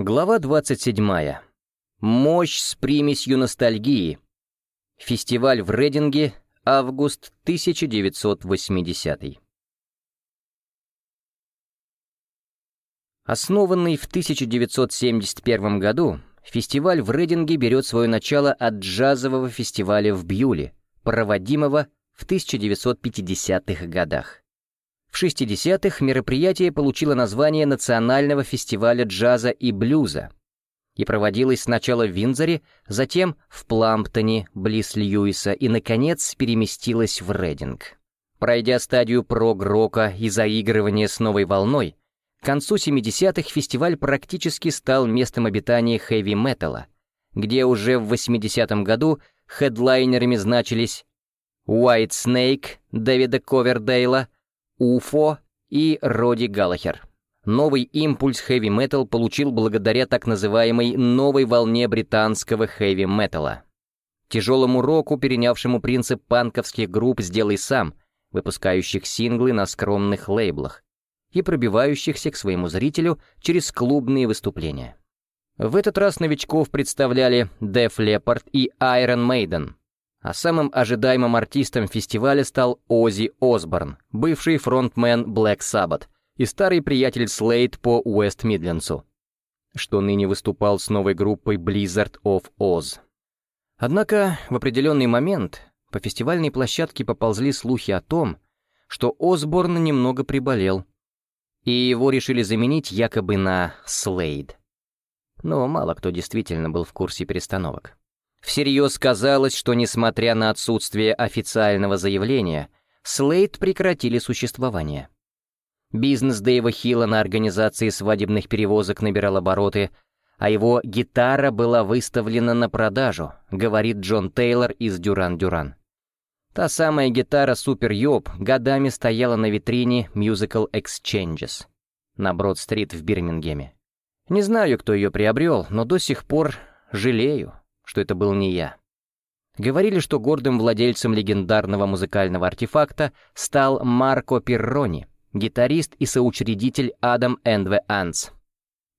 Глава 27. Мощь с примесью ностальгии. Фестиваль в Рейдинге, август 1980. Основанный в 1971 году, фестиваль в Рейдинге берет свое начало от джазового фестиваля в Бьюле, проводимого в 1950-х годах. В 60-х мероприятие получило название Национального фестиваля джаза и блюза и проводилось сначала в Виндзоре, затем в Пламптоне, близ Льюиса, и, наконец, переместилось в Рейдинг. Пройдя стадию прог-рока и заигрывания с новой волной, к концу 70-х фестиваль практически стал местом обитания хэви-металла, где уже в 80-м году хедлайнерами значились White Snake Дэвида Ковердейла, Уфо и Роди Галлахер. Новый импульс хэви-метал получил благодаря так называемой «новой волне британского хэви-металла». Тяжелому року, перенявшему принцип панковских групп «Сделай сам», выпускающих синглы на скромных лейблах и пробивающихся к своему зрителю через клубные выступления. В этот раз новичков представляли Def Leppard и Iron Maiden, а самым ожидаемым артистом фестиваля стал Оззи Осборн, бывший фронтмен Black Sabbath и старый приятель Слейд по Уэст Мидлендсу, что ныне выступал с новой группой Blizzard of Oz. Однако в определенный момент по фестивальной площадке поползли слухи о том, что Осборн немного приболел, и его решили заменить якобы на Слейд. Но мало кто действительно был в курсе перестановок. Всерьез казалось, что, несмотря на отсутствие официального заявления, Слейд прекратили существование. Бизнес Дэйва Хилла на организации свадебных перевозок набирал обороты, а его гитара была выставлена на продажу, говорит Джон Тейлор из Дюран-Дюран. Та самая гитара Супер Йоб годами стояла на витрине Musical Exchanges на Брод-стрит в Бирмингеме. Не знаю, кто ее приобрел, но до сих пор жалею, что это был не я. Говорили, что гордым владельцем легендарного музыкального артефакта стал Марко Перрони, гитарист и соучредитель Адам Эндве Анс.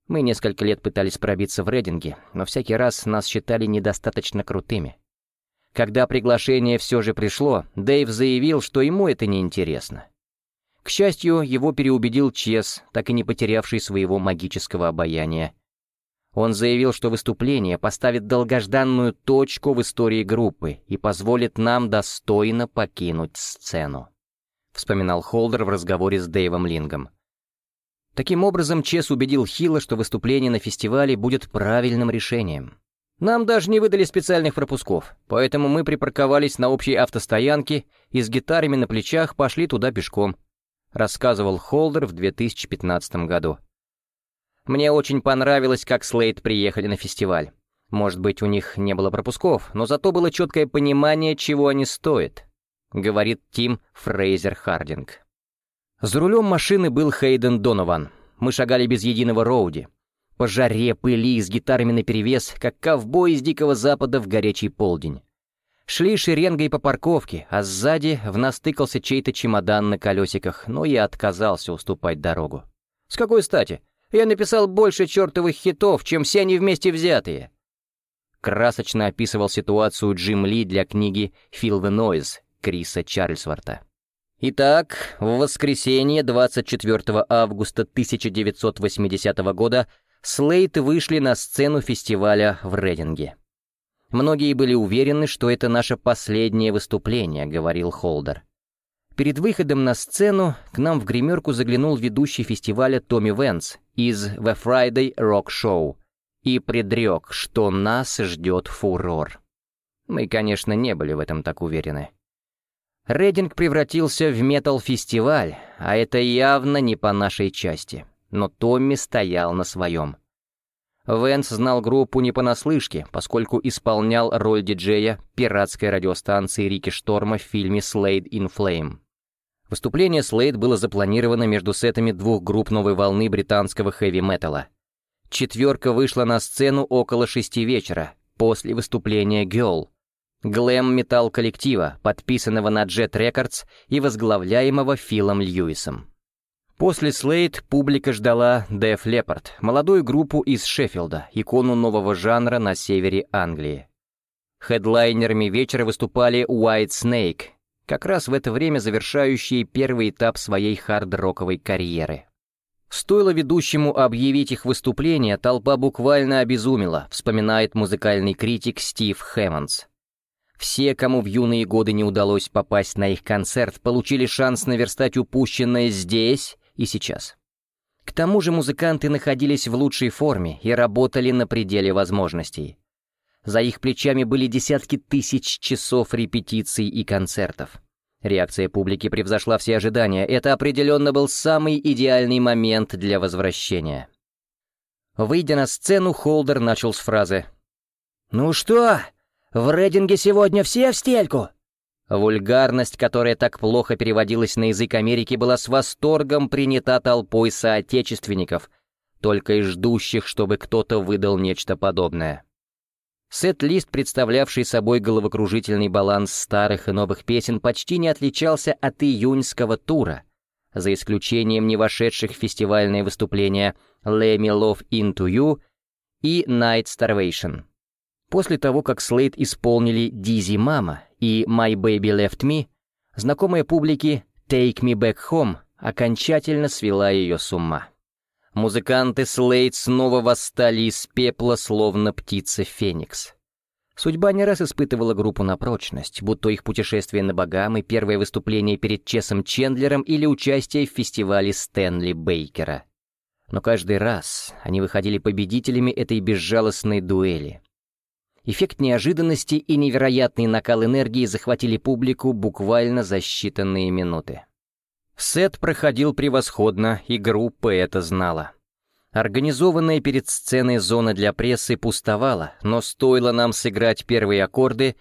Мы несколько лет пытались пробиться в рейдинге, но всякий раз нас считали недостаточно крутыми. Когда приглашение все же пришло, Дэйв заявил, что ему это не интересно. К счастью, его переубедил Чес, так и не потерявший своего магического обаяния, он заявил, что выступление поставит долгожданную точку в истории группы и позволит нам достойно покинуть сцену. Вспоминал Холдер в разговоре с Дэйвом Лингом. Таким образом, Чес убедил Хилла, что выступление на фестивале будет правильным решением. Нам даже не выдали специальных пропусков, поэтому мы припарковались на общей автостоянке и с гитарами на плечах пошли туда пешком, рассказывал Холдер в 2015 году. Мне очень понравилось, как Слейд приехали на фестиваль. Может быть, у них не было пропусков, но зато было четкое понимание, чего они стоят, говорит Тим Фрейзер Хардинг. За рулем машины был Хейден Донован. Мы шагали без единого роуди. По жаре, пыли, с гитарами наперевес, как ковбой из Дикого Запада в горячий полдень. Шли шеренгой по парковке, а сзади в нас тыкался чей-то чемодан на колесиках, но я отказался уступать дорогу. С какой стати? Я написал больше чертовых хитов, чем все они вместе взятые». Красочно описывал ситуацию Джим Ли для книги «Feel the Noise» Криса Чарльзворта. Итак, в воскресенье 24 августа 1980 года Слейт вышли на сцену фестиваля в Рейдинге. «Многие были уверены, что это наше последнее выступление», — говорил Холдер. Перед выходом на сцену к нам в гримерку заглянул ведущий фестиваля Томми Венс из The Friday Rock Show и предрек, что нас ждет фурор. Мы, конечно, не были в этом так уверены. Рейдинг превратился в метал-фестиваль, а это явно не по нашей части. Но Томми стоял на своем. Венс знал группу не понаслышке, поскольку исполнял роль диджея пиратской радиостанции Рики Шторма в фильме «Slade in Flame». Выступление Слейд было запланировано между сетами двух групп новой волны британского хэви-металла. Четверка вышла на сцену около шести вечера, после выступления Girl, глэм-металл коллектива, подписанного на Jet Records и возглавляемого Филом Льюисом. После Слейд публика ждала Def Leppard, молодую группу из Шеффилда, икону нового жанра на севере Англии. Хедлайнерами вечера выступали White Snake, как раз в это время завершающие первый этап своей хард-роковой карьеры. Стоило ведущему объявить их выступление, толпа буквально обезумела, вспоминает музыкальный критик Стив Хэммондс. Все, кому в юные годы не удалось попасть на их концерт, получили шанс наверстать упущенное здесь и сейчас. К тому же музыканты находились в лучшей форме и работали на пределе возможностей. За их плечами были десятки тысяч часов репетиций и концертов. Реакция публики превзошла все ожидания. Это определенно был самый идеальный момент для возвращения. Выйдя на сцену, Холдер начал с фразы «Ну что, в Рейдинге сегодня все в стельку?» Вульгарность, которая так плохо переводилась на язык Америки, была с восторгом принята толпой соотечественников, только и ждущих, чтобы кто-то выдал нечто подобное. Сет-лист, представлявший собой головокружительный баланс старых и новых песен, почти не отличался от июньского тура, за исключением не вошедших в фестивальные выступления «Let Me Love Into You» и «Night Starvation». После того, как Слейд исполнили «Dizzy Mama» и «My Baby Left Me», знакомая публике «Take Me Back Home» окончательно свела ее с ума. Музыканты Слейд снова восстали из пепла, словно птица Феникс. Судьба не раз испытывала группу на прочность, будто их путешествие на Багамы, первое выступление перед Чесом Чендлером или участие в фестивале Стэнли Бейкера. Но каждый раз они выходили победителями этой безжалостной дуэли. Эффект неожиданности и невероятный накал энергии захватили публику буквально за считанные минуты. Сет проходил превосходно, и группа это знала. Организованная перед сценой зона для прессы пустовала, но стоило нам сыграть первые аккорды,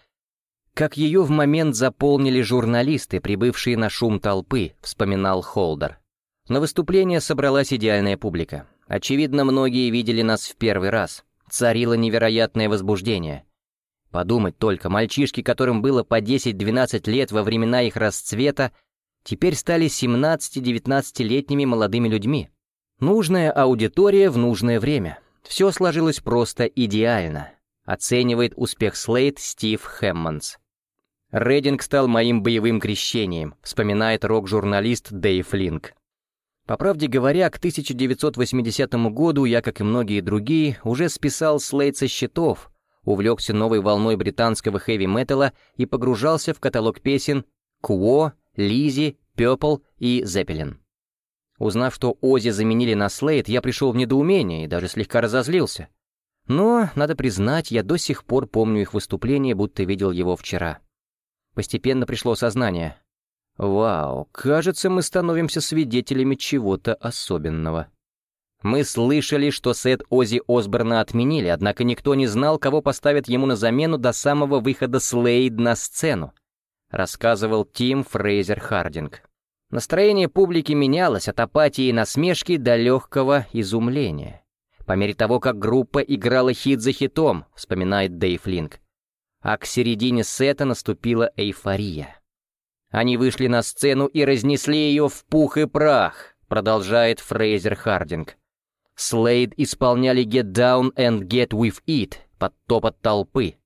как ее в момент заполнили журналисты, прибывшие на шум толпы, вспоминал Холдер. На выступление собралась идеальная публика. Очевидно, многие видели нас в первый раз. Царило невероятное возбуждение. Подумать только, мальчишки, которым было по 10-12 лет во времена их расцвета, теперь стали 17-19-летними молодыми людьми. Нужная аудитория в нужное время. Все сложилось просто идеально, оценивает успех Слейд Стив Хэммонс. Рейдинг стал моим боевым крещением, вспоминает рок-журналист Дэйв Линк. По правде говоря, к 1980 году я, как и многие другие, уже списал Слейд со счетов, увлекся новой волной британского хэви-металла и погружался в каталог песен «Куо», Лизи, Пепл и Зеппелин. Узнав, что Ози заменили на Слейд, я пришел в недоумение и даже слегка разозлился. Но, надо признать, я до сих пор помню их выступление, будто видел его вчера. Постепенно пришло сознание. Вау, кажется, мы становимся свидетелями чего-то особенного. Мы слышали, что сет Ози Осборна отменили, однако никто не знал, кого поставят ему на замену до самого выхода Слейд на сцену рассказывал Тим Фрейзер Хардинг. Настроение публики менялось от апатии и насмешки до легкого изумления. По мере того, как группа играла хит за хитом, вспоминает Дэйв Линк. А к середине сета наступила эйфория. Они вышли на сцену и разнесли ее в пух и прах, продолжает Фрейзер Хардинг. Слейд исполняли Get Down and Get With It под топот толпы.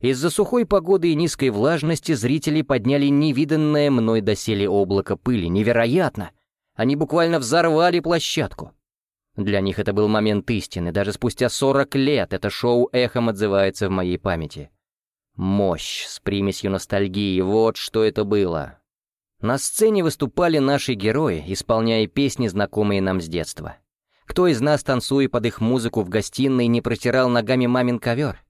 Из-за сухой погоды и низкой влажности зрители подняли невиданное мной доселе облако пыли. Невероятно! Они буквально взорвали площадку. Для них это был момент истины. Даже спустя 40 лет это шоу эхом отзывается в моей памяти. Мощь с примесью ностальгии, вот что это было. На сцене выступали наши герои, исполняя песни, знакомые нам с детства. Кто из нас, танцуя под их музыку в гостиной, не протирал ногами мамин ковер?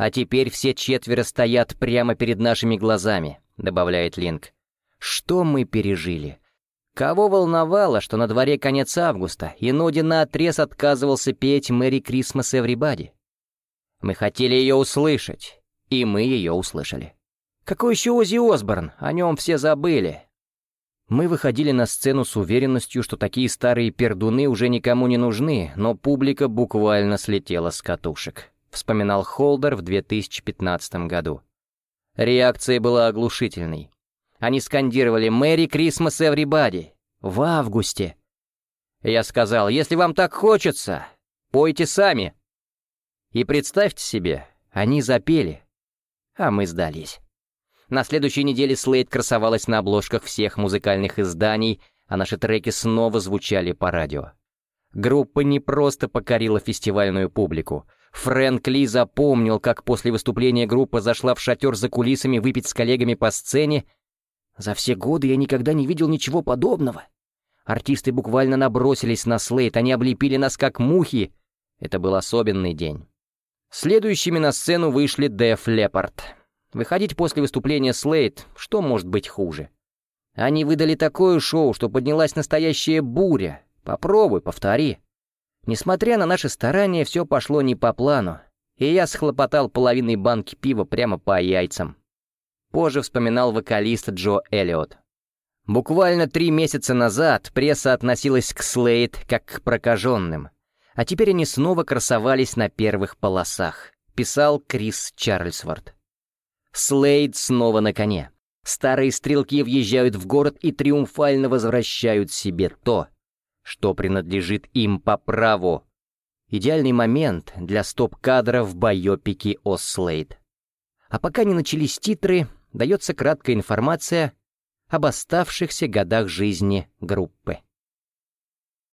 А теперь все четверо стоят прямо перед нашими глазами», — добавляет Линк. «Что мы пережили?» Кого волновало, что на дворе конец августа, и Ноди наотрез отказывался петь «Мэри Крисмас Эврибади»? Мы хотели ее услышать, и мы ее услышали. Какой еще Ози Осборн? О нем все забыли. Мы выходили на сцену с уверенностью, что такие старые пердуны уже никому не нужны, но публика буквально слетела с катушек вспоминал Холдер в 2015 году. Реакция была оглушительной. Они скандировали «Мэри Крисмас Эврибади», В августе. Я сказал, если вам так хочется, пойте сами. И представьте себе, они запели, а мы сдались. На следующей неделе Слейд красовалась на обложках всех музыкальных изданий, а наши треки снова звучали по радио. Группа не просто покорила фестивальную публику. Фрэнк Ли запомнил, как после выступления группа зашла в шатер за кулисами выпить с коллегами по сцене. «За все годы я никогда не видел ничего подобного». Артисты буквально набросились на Слейд, они облепили нас как мухи. Это был особенный день. Следующими на сцену вышли Деф Лепард. Выходить после выступления Слейд, что может быть хуже? Они выдали такое шоу, что поднялась настоящая буря. Попробуй, повтори. Несмотря на наши старания, все пошло не по плану, и я схлопотал половиной банки пива прямо по яйцам. Позже вспоминал вокалист Джо Эллиот. Буквально три месяца назад пресса относилась к Слейд как к прокаженным, а теперь они снова красовались на первых полосах, писал Крис Чарльзворт. Слейд снова на коне. Старые стрелки въезжают в город и триумфально возвращают себе то, что принадлежит им по праву. Идеальный момент для стоп-кадра в байопике о Слейд. А пока не начались титры, дается краткая информация об оставшихся годах жизни группы.